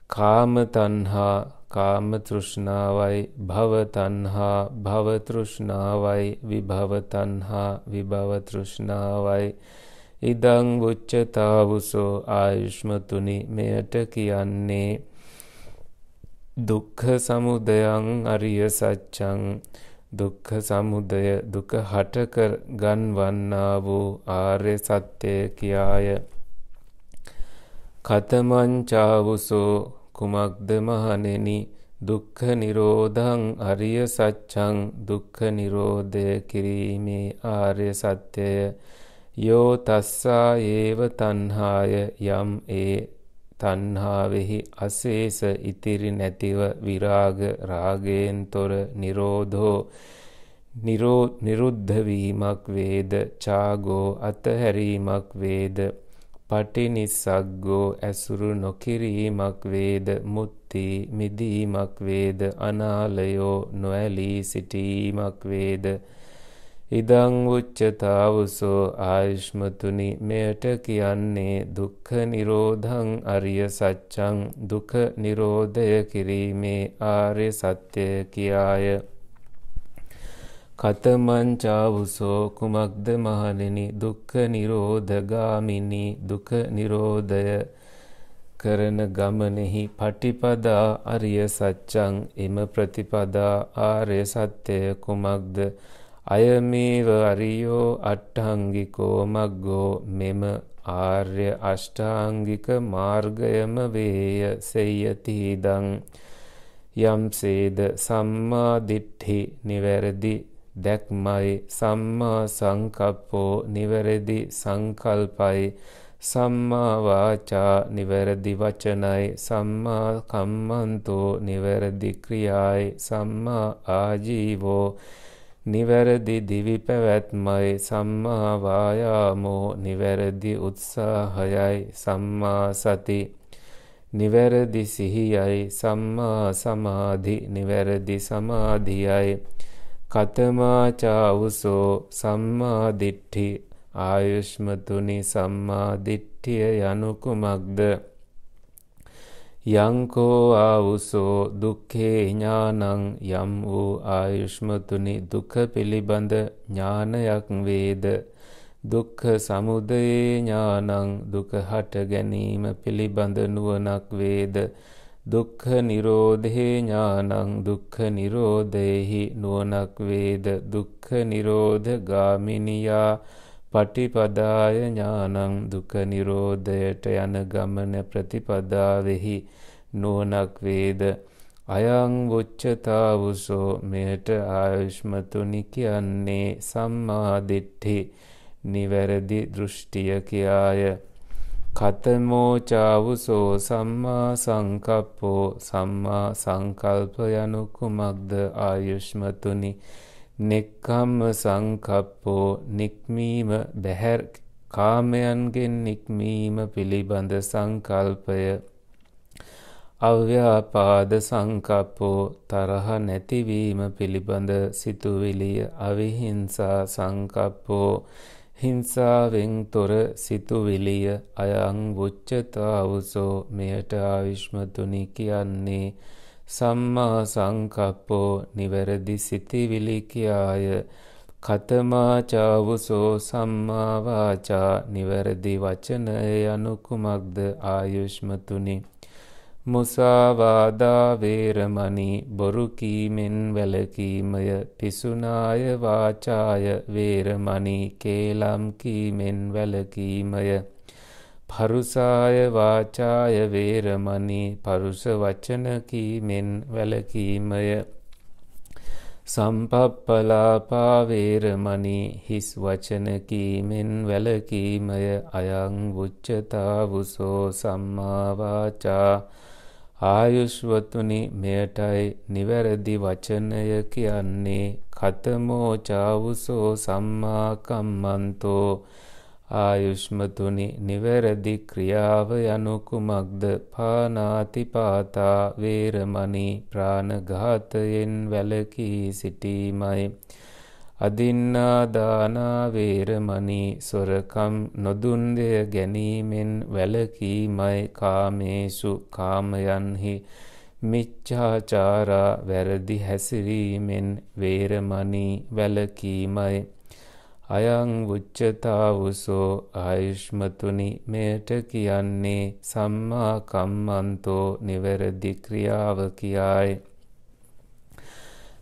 කාම තණ්හා කාම තෘෂ්ණාවයි භව තණ්හා භව තෘෂ්ණාවයි විභව තණ්හා විභව තෘෂ්ණාවයි ඉදං උච්චතාවුසෝ ආයුෂ්මතුනි මෙයට කියන්නේ දුක්ඛ සමුදයං අරිය සත්‍යං දුක්ඛ සමුදය දුක හට කර ගන්වන්නා වූ ආර්ය සත්‍යය කියාය. කතමංචාවුසෝ කුමක්ද මහණෙනි? දුක්ඛ නිරෝධං අරිය සත්‍යං දුක්ඛ නිරෝධය කිරීමේ ආර්ය සත්‍යය. යෝ තස්සා ඒව තණ්හාය යම් ඒ තණ්හාවෙහි අශේෂ ඉතිරි නැතිව විරාග රාගයෙන් තොර නිරෝධෝ නිරුද්ධ වීමක් වේද චාගෝ අතහැරීමක් වේද පටිනිස්සග්ගෝ ඇසුරු නොකිරීමක් වේද මුත්ති මිදීමක් වේද අනාලයෝ නොඇලී සිටීමක් වේද ඉදං උච්චතාවසෝ ආයුෂ්මතුනි මෙයට කියන්නේ දුක්ඛ නිරෝධං අරිය සත්‍යං දුක නිරෝධය කිරීමේ ආර්ය සත්‍ය කියාය. කතමං චාවුසෝ කුමක්ද මහණෙනි? දුක්ඛ නිරෝධගාමිනී දුක නිරෝධය කරන ගමනෙහි පටිපදා අරිය සත්‍යං එම ප්‍රතිපදා ආර්ය සත්‍ය කුමක්ද? අයමේව අරියෝ අට්ඨංගිකෝ මග්ගෝ මෙම ආර්ය අෂ්ටාංගික මාර්ගයම වේය සෙය්‍යති ඉදං යම්සේද සම්මා දිට්ඨි නිවැරදි දැක්මයි සම්මා සංකප්පෝ නිවැරදි සංකල්පයි සම්මා වාචා නිවැරදි වචනයි සම්මා කම්මන්තෝ නිවැරදි ක්‍රියායි සම්මා ආජීවෝ නිවැරදි දිවි පැවැත්මයි සම්මා වායාමෝ නිවැරදි උත්සාහයයි සම්මා සති නිවැරදි සිහියයි සම්මා සමාධි නිවැරදි සමාධියයි කතමාචාවුසෝ සම්මා දිට්ඨි ආයුෂ්මතුනි සම්මා දිට්ඨිය යනු කුමක්ද යංකෝ ආවුසෝ දුක්ඛේ ඥානං යම් වූ ආයුෂ්මතුනි දුක පිළිබඳ ඥානයක් වේද? දුක්ඛ සමුදයේ ඥානං දුක හට ගැනීම පිළිබඳ නුවණක් වේද? දුක්ඛ නිරෝධේ ඥානං දුක්ඛ නිරෝධේහි නුවණක් වේද? දුක්ඛ නිරෝධ ගාමිනියා පටිපදාය ඥානං දුක නිරෝධයට යන ගමන ප්‍රතිපදාවෙහි නුවණක් වේද? අයං වොච්චතාවුසෝ මෙයට ආයුෂ්මතුනි කියන්නේ සම්මා දිට්ඨි නිවැරදි දෘෂ්ටිය කියාය. කතමෝ චාවුසෝ සම්මා සංකප්පෝ සම්මා සංකල්ප යනු කුමක්ද ආයුෂ්මතුනි? නෙක්ඛම්ම සංකප්පෝ නික්මීම බැහැර කාමයන්ගෙන් නික්මීම පිළිබඳ සංකල්පය. අව්‍යාපාද සංකප්පෝ තරහ නැතිවීම පිළිබඳ සිතුවිලිය අවිහිංසා සංකප්පෝ. හිංසාවෙන් තොර සිතුවිලිය අයං වුච්චතාවුසෝ මෙයට ආවිශ්මතුනි කියන්නේ සම්මා සංකප්පෝ නිවැරදි සිතිවිලි කියාය කතමාචාවුසෝ සම්මා වාචා නිවැරදි වචනය යනු කුමක්ද ආයුෂ්මතුනි. මුසාවාදා වේරමණී බොරු කීමෙන් වැළකීමය. පිසුනාය වාචාය වේරමණී කේලම් කීමෙන් වැළකීමය. පරුසාය වාචාය වේරමණී පරුස වචන කීමෙන් වැළකීමය. සම්පප්පලාපා වේරමණී හිස් වචන කීමෙන් වැළකීමය. අයං උච්චතාවුසෝ සම්මා වාචා. ආයුෂ්වතුනි මෙයටයි නිවැරදි වචනය කියන්නේ. කතමෝ චාවුසෝ සම්මා කම්මන්තෝ. ආයුෂ්මතුනි නිවැරදි ක්‍රියාව යනු කුමක්ද පානාතිපාතා වේරමණී ප්‍රාණඝාතයෙන් වැළකී සිටීමයි. අදින්නා දානා වේරමණී සොරකම් නොදුන් දෙය ගැනීමෙන් වැළකීමයි කාමේසු කාමයන්හි. මිච්ඡාචාරා වැරදි හැසිරීමෙන් වේරමණී වැළකීමයි. අයං උච්චතාවුසෝ ආයුෂ්මතුනි මෙයට කියන්නේ සම්මා කම්මන්තෝ නිවැරදි ක්‍රියාව කියායි.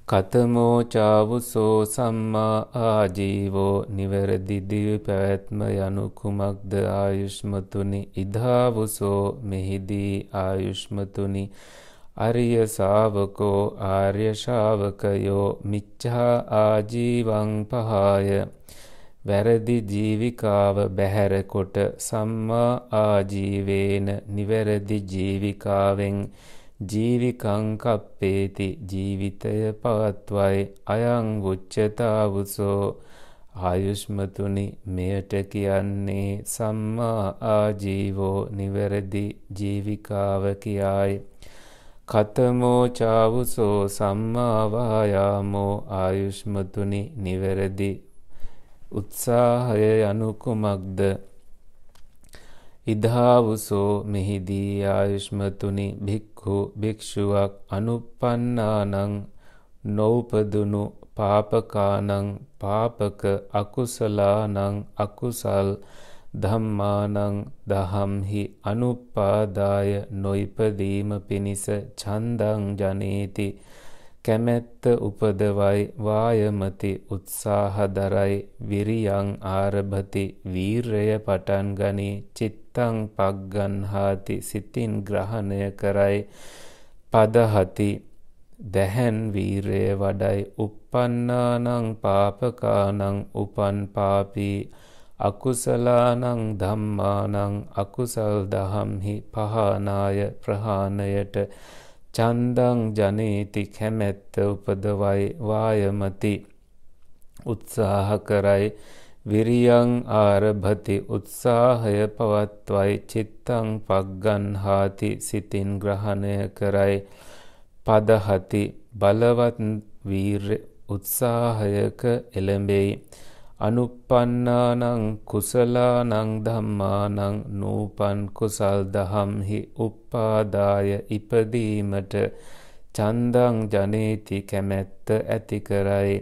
කතමෝ චාවුසෝ සම්මා ආජීවෝ නිවැරදි දිවි පැවැත්ම යනු කුමක්ද ආයුෂ්මතුනි? ඉදාවුසෝ මෙහිදී ආයුෂ්මතුනි අරිය ශාවකෝ ආර්ය ශාවකයෝ මිච්ඡා ආජීවං පහය. වැරදි ජීවිකාව බැහැර කොට සම්මා ආජීවේන නිවැරදි ජීවිකාවෙන් ජීවිකං කප්පේති ජීවිතය පවත්වයි. අයං උච්චතාවුසෝ ආයුෂ්මතුනි මෙයට කියන්නේ සම්මා ආජීවෝ නිවැරදි ජීවිකාව කියායි. කතමෝ චාවුසෝ සම්මා වායාමෝ ආයුෂ්මතුනි නිවැරදි. උත්සාහය යනු කුමක්ද ඉධාවුසෝ මෙහිදී ආයුෂ්මතුනි භික්ඛු භික්ෂුවක් අනුප්පන්නානං නොඋපදුනු පාපකානං පාපක අකුසලානං අකුසල් ධම්මානං දහම්හි අනුපාදාය නොයිපදීම පිණිස ඡන්දං ජනේති. කැමැත්ත උපදවයි වායමති උත්සාහදරයි විරියං ආරභති වීරය පටන් ගනී චිත්තං පග්ගන්හාති සිතින් ග්‍රහණය කරයි පදහති දැහැන් වීරය වඩයි. uppannānaං පාපකානං උපන් පාපී අකුසලානං ධම්මානං අකුසල් දහම්හි පහනාය ප්‍රහාණයට චන්දං ජනේති කැමැත්ත උපදවයි වායමති උත්සාහ කරයි විරියං ආරභති උත්සාහය පවත්වයි චිත්තං පග්ගන්හාති සිතින් ග්‍රහණය කරයි පදහති බලවත් වීර උත්සාහයක එළඹෙයි අනුප්පන්නානං කුසලානං ධම්මානං නූපන් කුසල් දහම්හි උප්පාදාය ඉපදීමට චන්දං ජනේති කැමැත්ත ඇති කරයි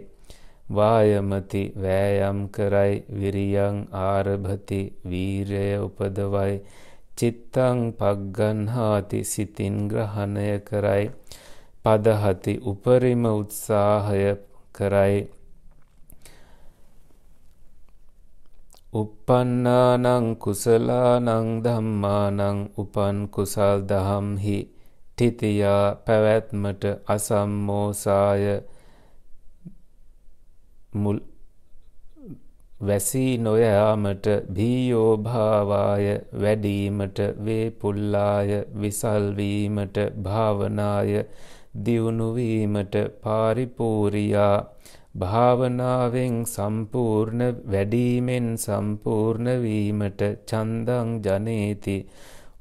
වායමති වෑයම් කරයි විරියං ආරභති වීරය උපදවයි චිත්තං පග්ගන්හාති සිතින් ග්‍රහණය කරයි පදහති උපරිම උත්සාහය කරයි uppannānaං කුසලානං ධම්මානං උපන් කුසල් දහම්හි තිතියා පැවැත්මට අසම්මෝසාය. මුල් වැසී නොයාමට භීයෝ භාවාය වැඩීමට වේපුල්ලාය විසල්වීමට භාවනාය දියුණුවීමට පාරිපූරියා භාවනාවෙන් සම්පූර්ණ වැඩීමෙන් සම්පූර්ණ වීමට චන්දං ජනේති.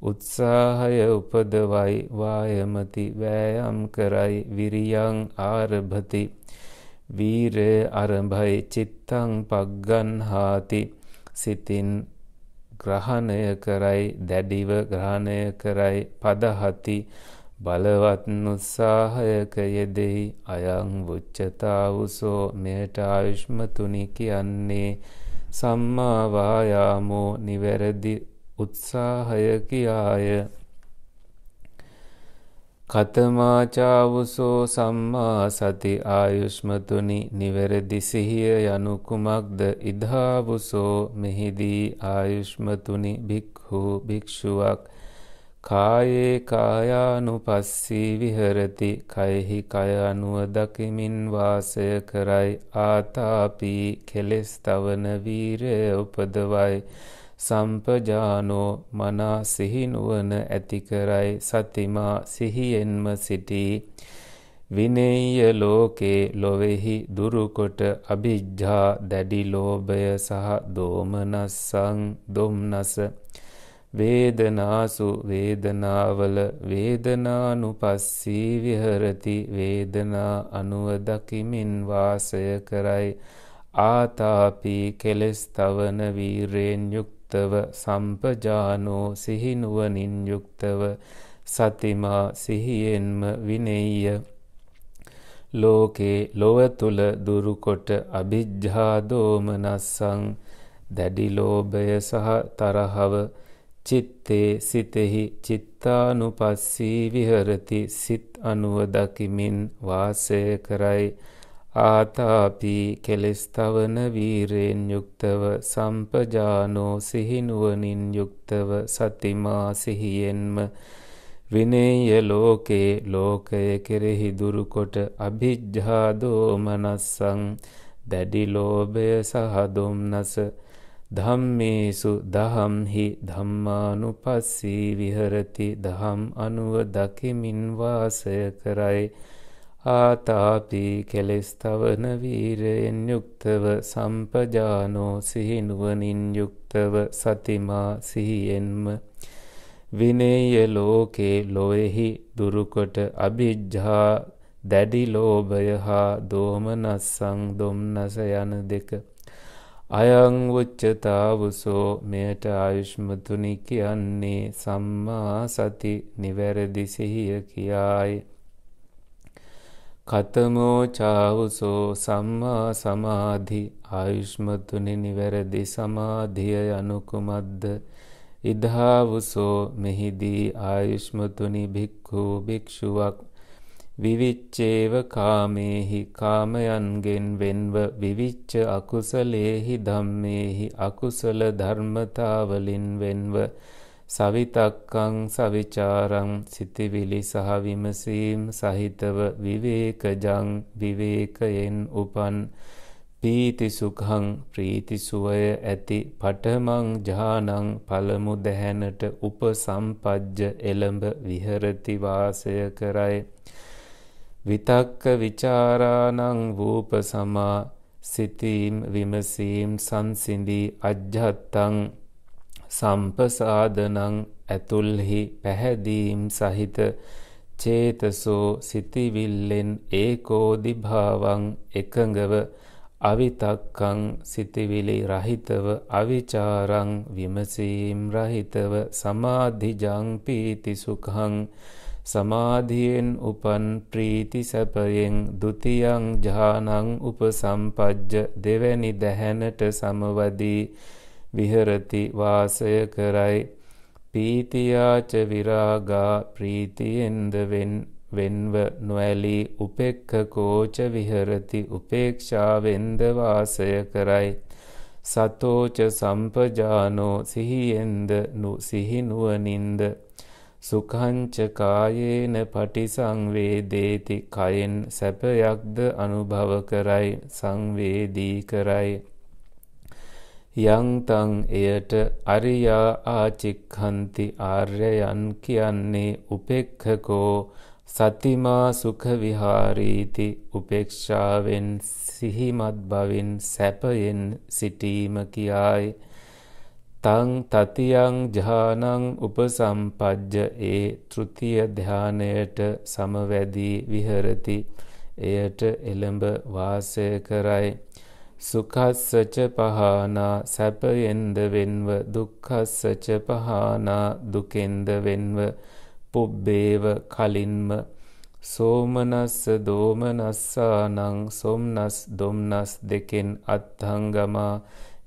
උත්සාහය උපදවයි වායමති වෑයම් කරයි විරියං ආරභති. වීරය අරභයි චිත්තං පග්ගන්හාති සිතින් ග්‍රහණය කරයි දැඩිව ග්‍රහණය කරයි පදහති. බලවත් උත්සාහයක යෙදෙයි. අයං වුච්චතාවුසෝ මෙයට ආයුෂ්මතුනි කියන්නේ සම්මා වායාමෝ නිවැරදි උත්සාහය කියාය. කතමාචාවුසෝ සම්මා සති ආයුෂ්මතුනි නිවැරදි සිහිය යනු කුමක්ද ඉධාවුසෝ මෙහිදී ආයුෂ්මතුනි භික්ඛු භික්ෂුවක් කායේ කායානුපස්සී විහරති කයෙහි කය අනුව දකිමින් වාසය කරයි. ආතාපී කෙලෙස් තවන වීරය උපදවයි. සම්පජානෝ මනා සිහිනුවන ඇති කරයි. සතිමා සිහියෙන්ම සිටී විනේය ලෝකේ ලොවෙහි දුරුකොට අභිජ්ජා දැඩි ලෝභය සහ දෝමනස්සං දුම්නස වේදනාසු වේදනාවල වේදනානුපස්සී විහරති. වේදනා අනුව දකිමින් වාසය කරයි. ආතාපී කෙලෙස් තවන වීරයෙන් යුක්තව සම්පජානෝ සිහිනුවනින් යුක්තව සතිමා සිහියෙන්ම විනෙය්‍ය. ලෝකේ ලොව තුල දුරුකොට අභිජ්ජා දෝමනස්සං. දැඩි ලෝභය සහ තරහව චිත්තේ සිතෙහි චිත්තානුපස්සී විහරති. සිත් අනුව දකිමින් වාසය කරයි. ආතාපී කෙලස්තවන වීරයෙන් යුක්තව. සම්පජානෝ සිහිනුවනින් යුක්තව. සතිමා සිහියෙන්ම විනේය ලෝකේ ලෝකය කෙරෙහි දුරුකොට අභිජ්ජා දෝමනස්සං දැඩි ලෝභය සහ දුම්නස ධම්මේසු දහම්හි ධම්මානුපස්සී විහරති දහම් අනුව දකිමින් වාසය කරයි. ආතාපි කෙලෙස් තවන වීරයෙන් යුක්තව සම්පජානෝ සිහිනුවනින් යුක්තව සතිමා සිහියෙන්ම. විනේය ලෝකේ ලොවෙහි දුරුකොට අභිජ්ජා දැඩි ලෝභය හා දෝමනස්සං දුම්නස යන දෙක. අයං උච්චතාවුසෝ මෙයට ආයුෂ්මතුනි කියන්නේ සම්මා සති නිවැරදි සිහිය කියායි. කතමෝ චාවුසෝ සම්මා සමාධි ආයුෂ්මතුනි නිවැරදි සමාධිය යනු කුමක්ද ඉදහාවුසෝ මෙහිදී ආයුෂ්මතුනි භික්ඛු භික්ෂුවක් විවිච්චේව කාමේහි කාමයන්ගෙන් වෙන්ව විවිච්ච අකුසලේහි ධම්මේහි අකුසල ධර්මතාවලින් වෙන්ව සවිතක්කං සවිචාරං සිතිවිලි සහ විමසීම් සහිතව විවේකජං විවේකයෙන් උපන් පීති සුඛං ප්‍රීති සුවය ඇති පඨමං ඥානං පළමු දැහැනට උපසම්පජ්ජ එළඹ විහෙරති වාසය කරයි. විතක්ක විචාරානං වූප සමා සිතීම් විමසීම් සංසිඳී අජ්ජත්තං සම්පසාදනං ඇතුල්හි පැහැදීම් සහිත චේතසෝ සිතිවිල්ලෙන් ඒකෝදි භාවං එකඟව අවිතක්කං සිතිවිලි රහිතව අවිචාරං විමසීම් රහිතව සමාධිජං පීති සුඛං සමාධියෙන් උපන් ප්‍රීති සැපයෙන් ဒ ුතියං ඥානං උපසම්පජ්ජ දෙවැනි දැහැනට සමවදී විහෙරති වාසය කරයි. පීතියාච විරාගා ප්‍රීතියෙන්ද වෙන් වෙන්ව නොඇලී උපෙක්ඛකෝච විහෙරති උපේක්ෂාවෙන්ද වාසය කරයි. සතෝච සම්පජානෝ සිහියෙන්ද නු සිහි නුවණින්ද සුඛංච කායේන පටිසංවේදේති කයෙන් සැපයක්ද අනුභව කරයි සංවේදී කරයි. යං තං එයට අරියා ආචික්ඛන්ති ආර්යයන් කියන්නේ උපෙක්ඛකෝ සතිමා සුඛ විහාරීති උපේක්ෂාවෙන් සිහිමත් බවින් සැපයෙන් සිටීම කියායි. තං තතියං ඥානං උපසම්පජ්ජ ඒ තෘතිය ධානයට සමවැදී විහෙරති. එයට එළඹ වාසය කරයි. සුඛස්සච පහනා සැපයෙන්ද වෙන්ව දුක්ඛස්සච පහනා දුකෙන්ද වෙන්ව පුබ්බේව කලින්ම. සෝමනස්ස දෝමනස්සානං සොම්නස් දොම්නස් දෙකෙන් අත්හංගමා.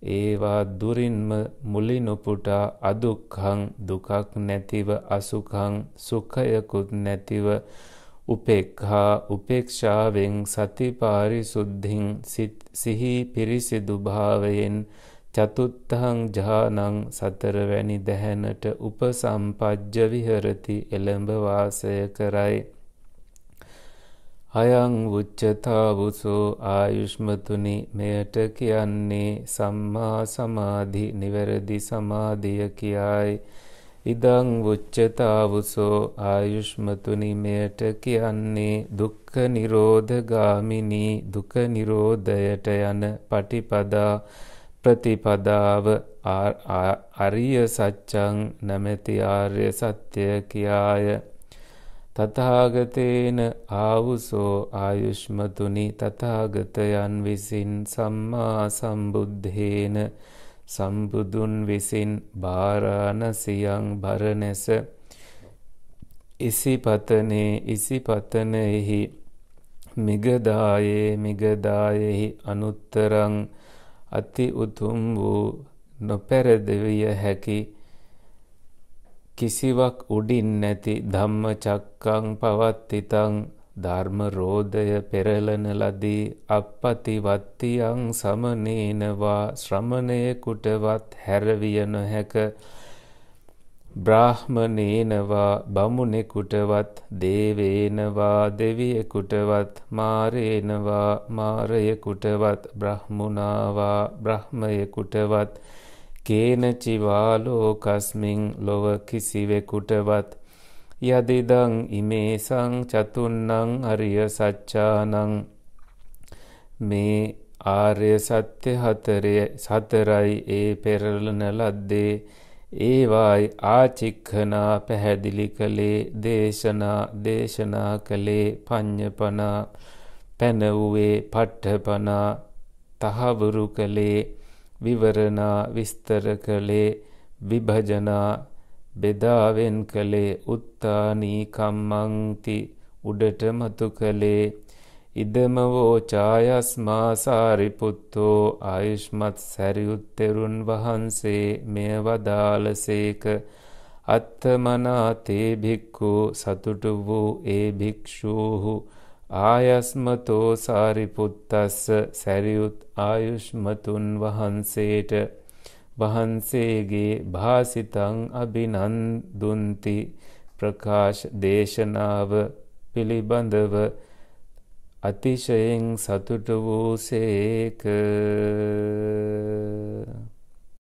ඒවා දුරින්ම මුලිනුපුටා අදුක්ඛං දුකක් නැතිව අසුඛං සුඛයකුත් නැතිව උපේක්ඛා උපේක්ෂාවෙන් සතිපාරිසුද්ධින් සිහි පිරිසිදු භාවයෙන් චතුත්ථං ඥානං සතරවැනි දැහැනට උපසම්පජ්ජ විහෙරති එළඹ වාසය කරයි. අයං උච්චතාවුසෝ ආයුෂ්මතුනි මෙයට කියන්නේ සම්මා සමාධි නිවැරදි සමාධිය කියයි. ඉදං උච්චතාවුසෝ ආයුෂ්මතුනි මෙයට කියන්නේ දුක්ඛ නිරෝධ ගාමිනී දුක නිරෝධයට යන පටිපදා ප්‍රතිපදාව අරිය සත්‍යං නමැති ආර්ය සත්‍ය කියාය. තථාගතේන ආවුසෝ ආයුෂ්මතුනි තථාගතයන් විසින් සම්මා සම්බුද්ධේන සම්බුදුන් විසින් බාරාණසියං බරණැස ඉසිපතනේ ඉසිපතනෙහි මිගදායේ මිගදායෙහි අනුත්තරං අති උතුම් වූ නොපැරදවිය හැකි කිසිවක් උඩින් නැති ධම්ම චක්කං පවත්තිතං ධර්ම රෝධය පෙරලන ලදී අපපති වත්තියං සමනේනවා ශ්‍රමණයෙකුටවත් හැරවිය නොහැක. බ්‍රාහ්මනේනවා බමුණෙකුටවත් දේවේනවා දෙවියෙකුටවත් මාරේනවා මාරයෙකුටවත් බ්‍රහ්මුණාවා බ්‍රහ්මයෙකුටවත් කේනචිවාලෝකස්මින් ලොව කිසිවෙකුටවත් යදිදං ඉමේසං චතුන්නං අරිය සච්චානං මේ ආර්ය සත්‍ය හතරය සතරයි ඒ පෙරලන ලද්දේ. ඒවායි ආචික්ඛනා පැහැදිලි කළේ දේශනා දේශනා කළේ පඤ්ඤපනා පැනවුවේ පට්ඨපනා තහවුරු කළේ විවරණා විස්තර කළේ විභජනා බෙදාවෙන් කළේ උත්තානී කම්මංති උඩට මතු කළේ ඉදමවෝ ඡායස්මා සාරිපුත්තෝ ආයුෂ්මත් සැරියුත්තරුන් වහන්සේ මෙය වදාළසේක අත්තමනාතේ භික්ඛු සතුටු වූ ඒ භික්ෂූහු ආයස්මතෝ සාරිපුත්තස්ස සැරියුත් ආයුෂ්මතුන් වහන්සේට වහන්සේගේ භාසිතං අභිනන්දුන්ති ප්‍රකාශ දේශනාව පිළිබඳව අතිශයෙන් සතුටු වූසේක.